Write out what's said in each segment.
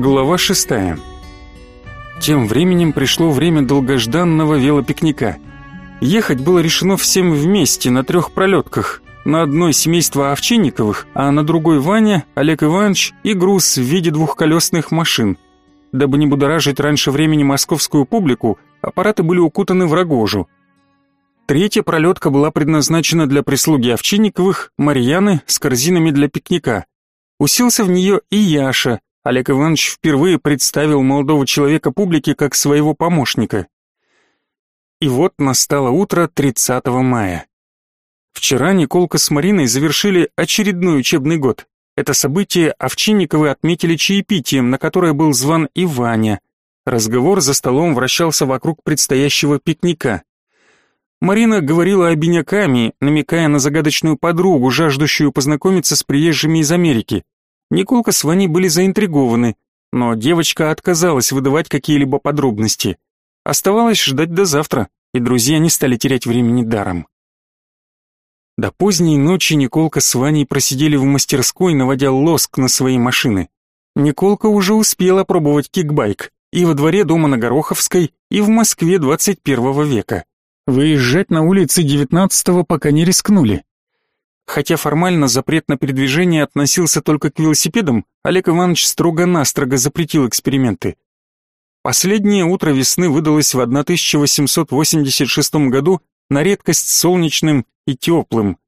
Глава шестая. Тем временем пришло время долгожданного велопикника. Ехать было решено всем вместе на трех пролетках. На одной семейство Овчинниковых, а на другой Ваня, Олег Иванович и груз в виде двухколесных машин. Дабы не будоражить раньше времени московскую публику, аппараты были укутаны в рогожу. Третья пролетка была предназначена для прислуги Овчинниковых, Марьяны с корзинами для пикника. Уселся в нее и Яша. Олег Иванович впервые представил молодого человека публике как своего помощника. И вот настало утро 30 мая. Вчера Николка с Мариной завершили очередной учебный год. Это событие Овчинниковы отметили чаепитием, на которое был зван и Ваня. Разговор за столом вращался вокруг предстоящего пикника. Марина говорила обиняками, намекая на загадочную подругу, жаждущую познакомиться с приезжими из Америки. Николка с Ваней были заинтригованы, но девочка отказалась выдавать какие-либо подробности. Оставалось ждать до завтра, и друзья не стали терять времени даром. До поздней ночи Николка с Ваней просидели в мастерской, наводя лоск на свои машины. Николка уже успела пробовать кикбайк и во дворе дома на Гороховской, и в Москве 21 века. Выезжать на улицы 19 пока не рискнули. Хотя формально запрет на передвижение относился только к велосипедам, Олег Иванович строго-настрого запретил эксперименты. Последнее утро весны выдалось в 1886 году на редкость солнечным и теплым.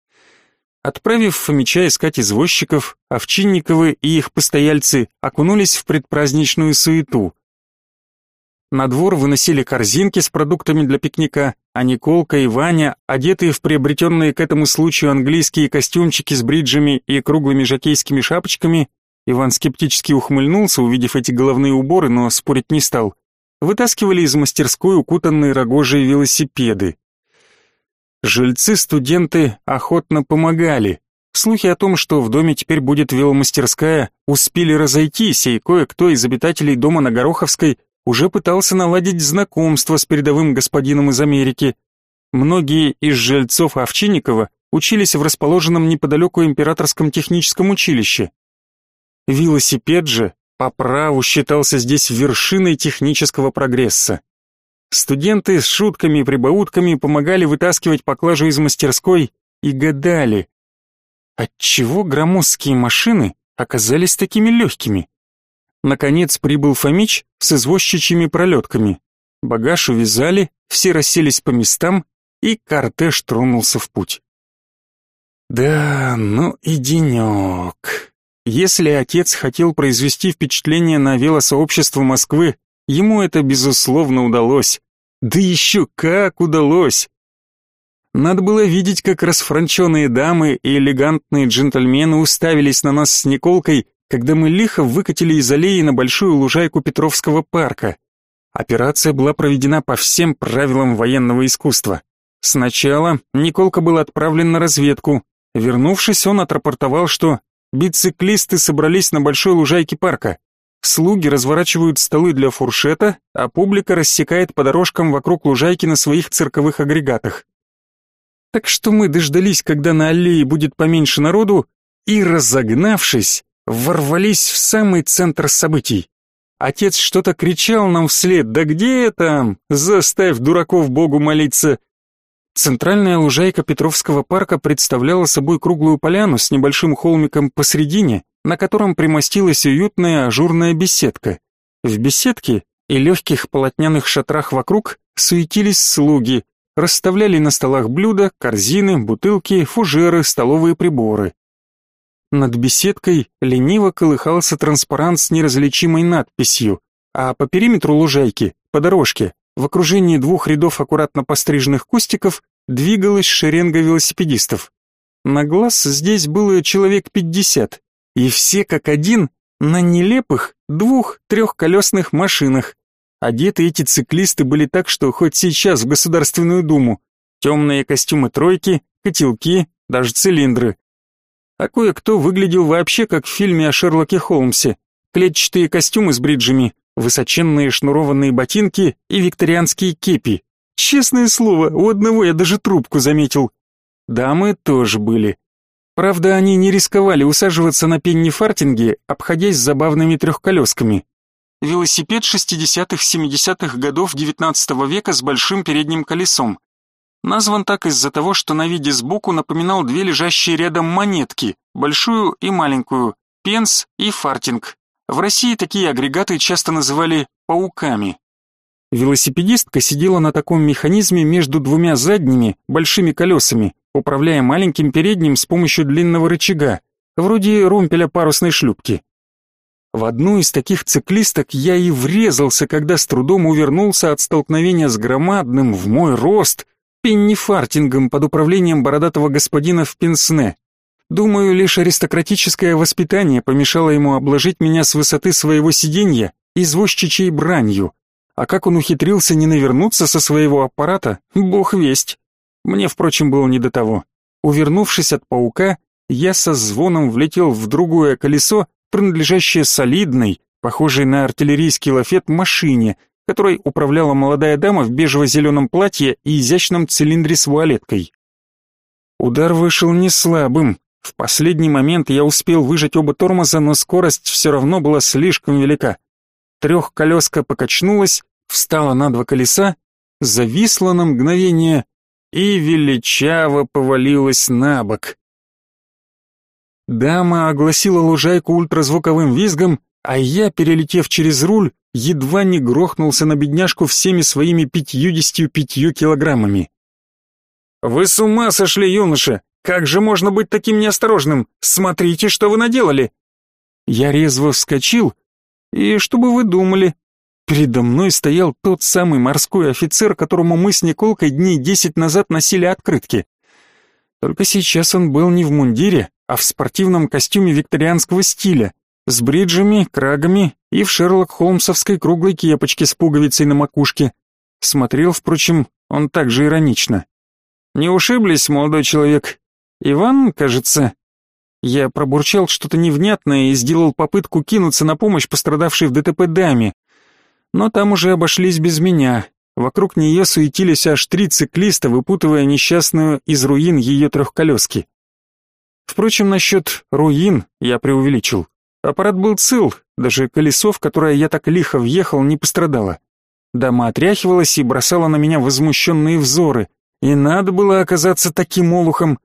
Отправив Фомича искать извозчиков, Овчинниковы и их постояльцы окунулись в предпраздничную суету. На двор выносили корзинки с продуктами для пикника, а Николка и Ваня, одетые в приобретенные к этому случаю английские костюмчики с бриджами и круглыми жакейскими шапочками, Иван скептически ухмыльнулся, увидев эти головные уборы, но спорить не стал, вытаскивали из мастерской укутанные рогожие велосипеды. Жильцы-студенты охотно помогали. Слухи о том, что в доме теперь будет веломастерская, успели разойтись, и кое-кто из обитателей дома на Гороховской уже пытался наладить знакомство с передовым господином из Америки. Многие из жильцов Овчинникова учились в расположенном неподалеку императорском техническом училище. Велосипед же по праву считался здесь вершиной технического прогресса. Студенты с шутками и прибаутками помогали вытаскивать поклажу из мастерской и гадали, отчего громоздкие машины оказались такими легкими. Наконец прибыл Фомич с извозчичьими пролетками. Багаж увязали, все расселись по местам, и кортеж тронулся в путь. Да, ну и денек. Если отец хотел произвести впечатление на велосообщество Москвы, ему это, безусловно, удалось. Да еще как удалось! Надо было видеть, как расфранченные дамы и элегантные джентльмены уставились на нас с Николкой, когда мы лихо выкатили из аллеи на большую лужайку Петровского парка. Операция была проведена по всем правилам военного искусства. Сначала Николка был отправлен на разведку. Вернувшись, он отрапортовал, что бициклисты собрались на большой лужайке парка. Слуги разворачивают столы для фуршета, а публика рассекает по дорожкам вокруг лужайки на своих цирковых агрегатах. Так что мы дождались, когда на аллее будет поменьше народу, и, разогнавшись, ворвались в самый центр событий. Отец что-то кричал нам вслед, да где там, заставь дураков Богу молиться. Центральная лужайка Петровского парка представляла собой круглую поляну с небольшим холмиком посредине, на котором примостилась уютная ажурная беседка. В беседке и легких полотняных шатрах вокруг суетились слуги, расставляли на столах блюда, корзины, бутылки, фужеры, столовые приборы. Над беседкой лениво колыхался транспарант с неразличимой надписью, а по периметру лужайки, по дорожке, в окружении двух рядов аккуратно постриженных кустиков двигалась шеренга велосипедистов. На глаз здесь было человек пятьдесят, и все как один на нелепых двух-трехколесных машинах. Одеты эти циклисты были так, что хоть сейчас в Государственную Думу. Темные костюмы тройки, котелки, даже цилиндры а кое-кто выглядел вообще как в фильме о Шерлоке Холмсе. Клетчатые костюмы с бриджами, высоченные шнурованные ботинки и викторианские кепи. Честное слово, у одного я даже трубку заметил. Дамы тоже были. Правда, они не рисковали усаживаться на пенни-фартинге, обходясь забавными трехколесками. велосипед 60-70-х годов XIX века с большим передним колесом. Назван так из-за того, что на виде сбоку напоминал две лежащие рядом монетки, большую и маленькую, пенс и фартинг. В России такие агрегаты часто называли пауками. Велосипедистка сидела на таком механизме между двумя задними, большими колесами, управляя маленьким передним с помощью длинного рычага, вроде румпеля парусной шлюпки. В одну из таких циклисток я и врезался, когда с трудом увернулся от столкновения с громадным в мой рост пеннифартингом под управлением бородатого господина в пенсне. Думаю, лишь аристократическое воспитание помешало ему обложить меня с высоты своего сиденья извозчичьей бранью. А как он ухитрился не навернуться со своего аппарата, бог весть. Мне, впрочем, было не до того. Увернувшись от паука, я со звоном влетел в другое колесо, принадлежащее солидной, похожей на артиллерийский лафет, машине, которой управляла молодая дама в бежево-зеленом платье и изящном цилиндре с вуалеткой. Удар вышел не слабым. В последний момент я успел выжать оба тормоза, но скорость все равно была слишком велика. Трехколеска покачнулась, встала на два колеса, зависла на мгновение и величаво повалилась на бок. Дама огласила лужайку ультразвуковым визгом, а я, перелетев через руль, едва не грохнулся на бедняжку всеми своими пятьюдесятью пятью килограммами. «Вы с ума сошли, юноша! Как же можно быть таким неосторожным? Смотрите, что вы наделали!» Я резво вскочил, и что бы вы думали? Передо мной стоял тот самый морской офицер, которому мы с Николкой дней десять назад носили открытки. Только сейчас он был не в мундире, а в спортивном костюме викторианского стиля, с бриджами, крагами и в Шерлок Холмсовской круглой кепочке с пуговицей на макушке. Смотрел, впрочем, он также иронично. «Не ушиблись, молодой человек? Иван, кажется?» Я пробурчал что-то невнятное и сделал попытку кинуться на помощь пострадавшей в ДТП даме. Но там уже обошлись без меня. Вокруг нее суетились аж три циклиста, выпутывая несчастную из руин ее трехколески. Впрочем, насчет руин я преувеличил. Аппарат был цел, даже колесо, в которое я так лихо въехал, не пострадало. Дама отряхивалась и бросала на меня возмущенные взоры. И надо было оказаться таким олухом.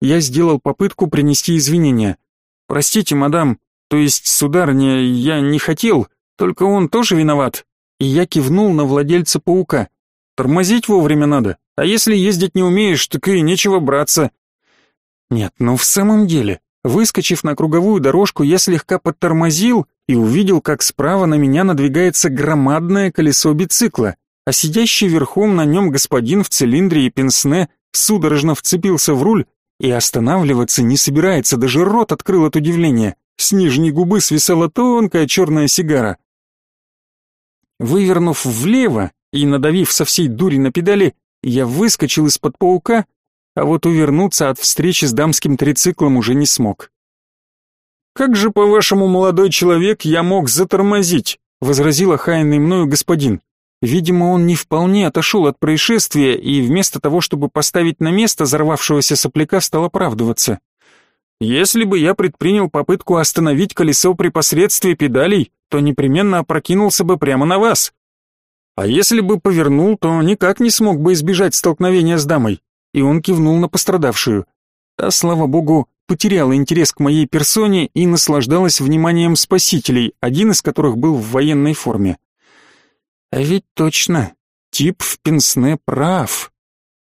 Я сделал попытку принести извинения. «Простите, мадам, то есть, сударыня, я не хотел, только он тоже виноват». И я кивнул на владельца паука. «Тормозить вовремя надо, а если ездить не умеешь, так и нечего браться». Нет, ну в самом деле, выскочив на круговую дорожку, я слегка подтормозил и увидел, как справа на меня надвигается громадное колесо бицикла, а сидящий верхом на нем господин в цилиндре и пенсне судорожно вцепился в руль и останавливаться не собирается, даже рот открыл от удивления. С нижней губы свисала тонкая черная сигара. Вывернув влево и надавив со всей дури на педали, я выскочил из-под паука а вот увернуться от встречи с дамским трициклом уже не смог. «Как же, по-вашему, молодой человек, я мог затормозить?» — возразил охаянный мною господин. Видимо, он не вполне отошел от происшествия и вместо того, чтобы поставить на место взорвавшегося сопляка, стал оправдываться. «Если бы я предпринял попытку остановить колесо при посредстве педалей, то непременно опрокинулся бы прямо на вас. А если бы повернул, то никак не смог бы избежать столкновения с дамой и он кивнул на пострадавшую. Та, слава богу, потеряла интерес к моей персоне и наслаждалась вниманием спасителей, один из которых был в военной форме. А ведь точно, тип в пенсне прав.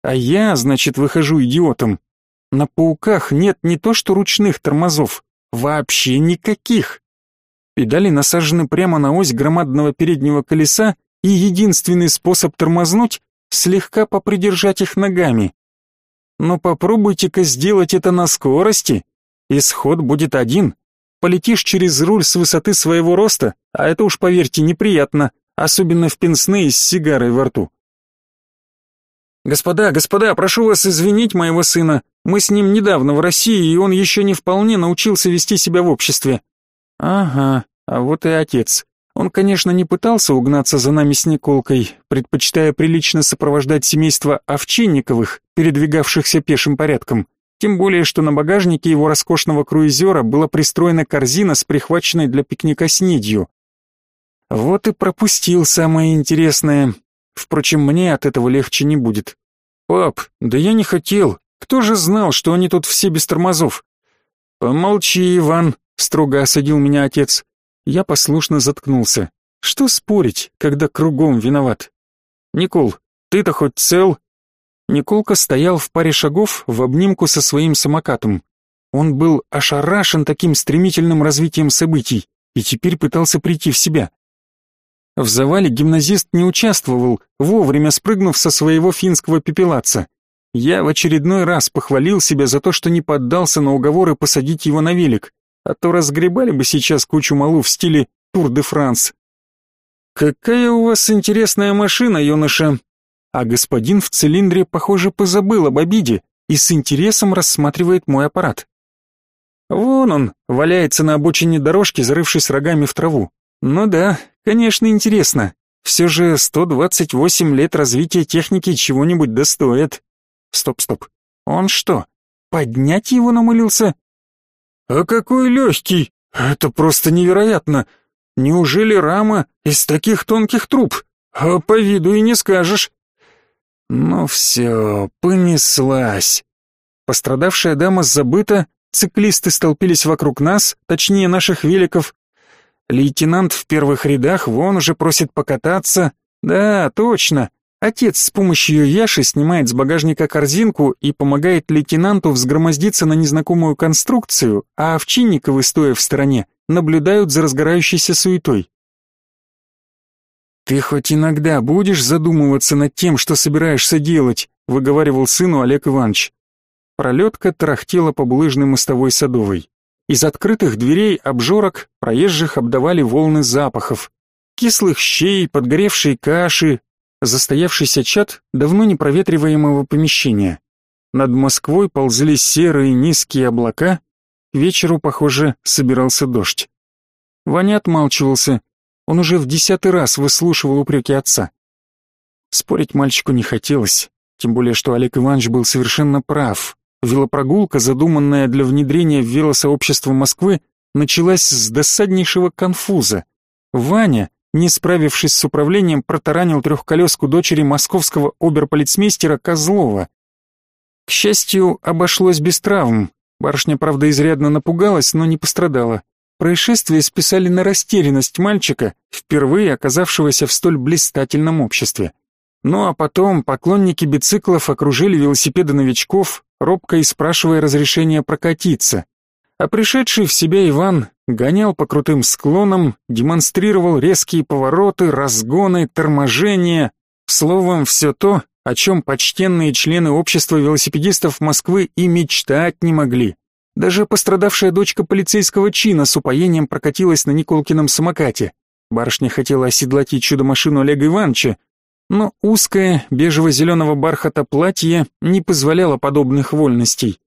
А я, значит, выхожу идиотом. На пауках нет не то что ручных тормозов, вообще никаких. Педали насажены прямо на ось громадного переднего колеса, и единственный способ тормознуть — слегка попридержать их ногами. Но попробуйте-ка сделать это на скорости. Исход будет один. Полетишь через руль с высоты своего роста, а это уж, поверьте, неприятно, особенно в пенсне с сигарой во рту. Господа, господа, прошу вас извинить моего сына. Мы с ним недавно в России, и он еще не вполне научился вести себя в обществе. Ага, а вот и отец. Он, конечно, не пытался угнаться за нами с Николкой, предпочитая прилично сопровождать семейство Овчинниковых, передвигавшихся пешим порядком. Тем более, что на багажнике его роскошного круизера была пристроена корзина с прихваченной для пикника снедью. Вот и пропустил самое интересное. Впрочем, мне от этого легче не будет. Пап, да я не хотел. Кто же знал, что они тут все без тормозов? Помолчи, Иван, строго осадил меня отец. Я послушно заткнулся. Что спорить, когда кругом виноват? Никол, ты-то хоть цел? Николка стоял в паре шагов в обнимку со своим самокатом. Он был ошарашен таким стремительным развитием событий и теперь пытался прийти в себя. В завале гимназист не участвовал, вовремя спрыгнув со своего финского пепелаца. Я в очередной раз похвалил себя за то, что не поддался на уговоры посадить его на велик, а то разгребали бы сейчас кучу малу в стиле «Тур де Франс». «Какая у вас интересная машина, юноша!» А господин в цилиндре, похоже, позабыл об обиде и с интересом рассматривает мой аппарат. Вон он, валяется на обочине дорожки, зарывшись рогами в траву. Ну да, конечно, интересно. Все же 128 лет развития техники чего-нибудь достоит. Стоп, стоп. Он что, поднять его намылился? А какой легкий! Это просто невероятно! Неужели рама из таких тонких труб? А по виду и не скажешь. Ну все, понеслась. Пострадавшая дама забыта, циклисты столпились вокруг нас, точнее наших великов, Лейтенант в первых рядах вон уже просит покататься. Да, точно. Отец с помощью Яши снимает с багажника корзинку и помогает лейтенанту взгромоздиться на незнакомую конструкцию, а Овчинниковы, стоя в стороне, наблюдают за разгорающейся суетой. «Ты хоть иногда будешь задумываться над тем, что собираешься делать», выговаривал сыну Олег Иванович. Пролетка тарахтела по булыжной мостовой садовой. Из открытых дверей обжорок проезжих обдавали волны запахов. Кислых щей, подгоревшей каши, застоявшийся чад давно непроветриваемого помещения. Над Москвой ползли серые низкие облака, к вечеру, похоже, собирался дождь. Ваня отмалчивался, он уже в десятый раз выслушивал упреки отца. Спорить мальчику не хотелось, тем более что Олег Иванович был совершенно прав. Велопрогулка, задуманная для внедрения в велосообщество Москвы, началась с досаднейшего конфуза. Ваня, не справившись с управлением, протаранил трехколеску дочери московского оберполицмейстера Козлова. К счастью, обошлось без травм. Барышня, правда, изрядно напугалась, но не пострадала. Происшествие списали на растерянность мальчика, впервые оказавшегося в столь блистательном обществе. Ну а потом поклонники бициклов окружили велосипеды новичков, робко и спрашивая разрешения прокатиться. А пришедший в себя Иван гонял по крутым склонам, демонстрировал резкие повороты, разгоны, торможения, словом, все то, о чем почтенные члены общества велосипедистов Москвы и мечтать не могли. Даже пострадавшая дочка полицейского чина с упоением прокатилась на Николкином самокате. Барышня хотела оседлать ей чудо-машину Олега Ивановича, но узкое бежево-зеленого бархата платье не позволяло подобных вольностей.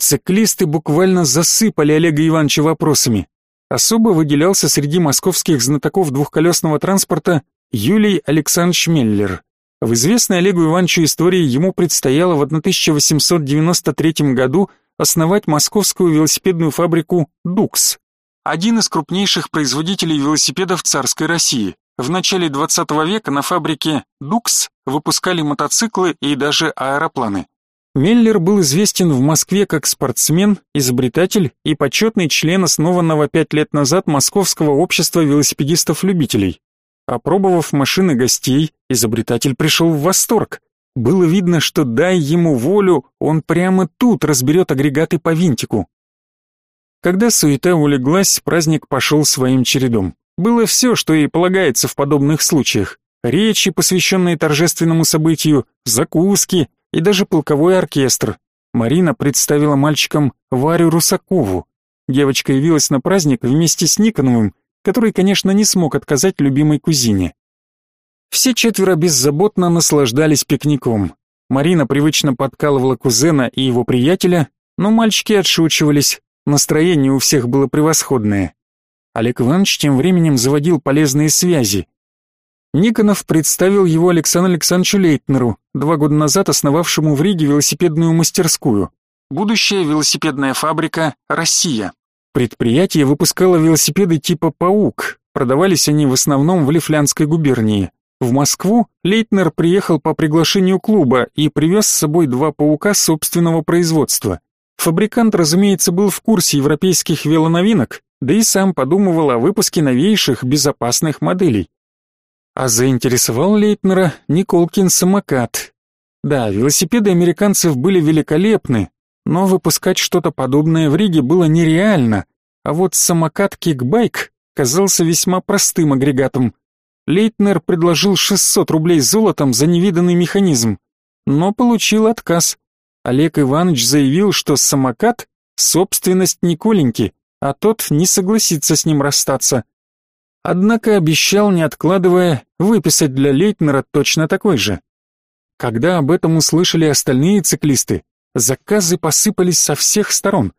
Циклисты буквально засыпали Олега Ивановича вопросами. Особо выделялся среди московских знатоков двухколесного транспорта Юлий Александрович Меллер. В известной Олегу Ивановичу истории ему предстояло в 1893 году основать московскую велосипедную фабрику «Дукс», один из крупнейших производителей велосипедов царской России. В начале 20 века на фабрике «Дукс» выпускали мотоциклы и даже аэропланы. Меллер был известен в Москве как спортсмен, изобретатель и почетный член основанного пять лет назад Московского общества велосипедистов-любителей. Опробовав машины гостей, изобретатель пришел в восторг. Было видно, что дай ему волю, он прямо тут разберет агрегаты по винтику. Когда суета улеглась, праздник пошел своим чередом. Было все, что и полагается в подобных случаях. Речи, посвященные торжественному событию, закуски и даже полковой оркестр. Марина представила мальчикам Варю Русакову. Девочка явилась на праздник вместе с Никоновым, который, конечно, не смог отказать любимой кузине. Все четверо беззаботно наслаждались пикником. Марина привычно подкалывала кузена и его приятеля, но мальчики отшучивались, настроение у всех было превосходное. Олег Иванович тем временем заводил полезные связи. Никонов представил его Александру Александровичу Лейтнеру, два года назад основавшему в Риге велосипедную мастерскую. Будущая велосипедная фабрика «Россия». Предприятие выпускало велосипеды типа «Паук», Продавались они в основном в Лифлянской губернии. В Москву Лейтнер приехал по приглашению клуба и привез с собой два паука собственного производства. Фабрикант, разумеется, был в курсе европейских велоновинок, да и сам подумывал о выпуске новейших безопасных моделей. А заинтересовал Лейтнера Николкин самокат. Да, велосипеды американцев были великолепны, но выпускать что-то подобное в Риге было нереально, а вот самокат кикбайк казался весьма простым агрегатом. Лейтнер предложил 600 рублей золотом за невиданный механизм, но получил отказ. Олег Иванович заявил, что самокат — собственность Николеньки, а тот не согласится с ним расстаться. Однако обещал, не откладывая, выписать для Лейтнера точно такой же. Когда об этом услышали остальные циклисты, заказы посыпались со всех сторон.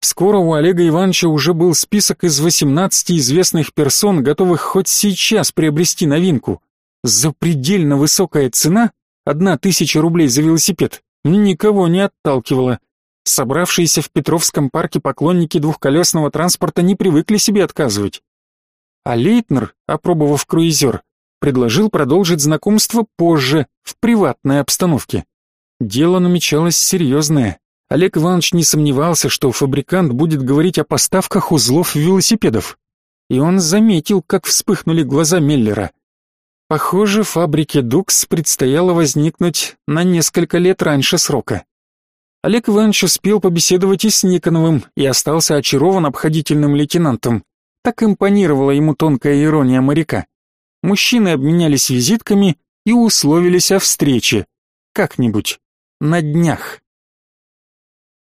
Скоро у Олега Ивановича уже был список из 18 известных персон, готовых хоть сейчас приобрести новинку. Запредельно высокая цена, одна тысяча рублей за велосипед, никого не отталкивала. Собравшиеся в Петровском парке поклонники двухколесного транспорта не привыкли себе отказывать. А Лейтнер, опробовав круизер, предложил продолжить знакомство позже, в приватной обстановке. Дело намечалось серьезное. Олег Иванович не сомневался, что фабрикант будет говорить о поставках узлов велосипедов. И он заметил, как вспыхнули глаза Меллера. Похоже, фабрике Дукс предстояло возникнуть на несколько лет раньше срока. Олег Иванович успел побеседовать и с Никоновым и остался очарован обходительным лейтенантом. Так импонировала ему тонкая ирония моряка. Мужчины обменялись визитками и условились о встрече. Как-нибудь. На днях.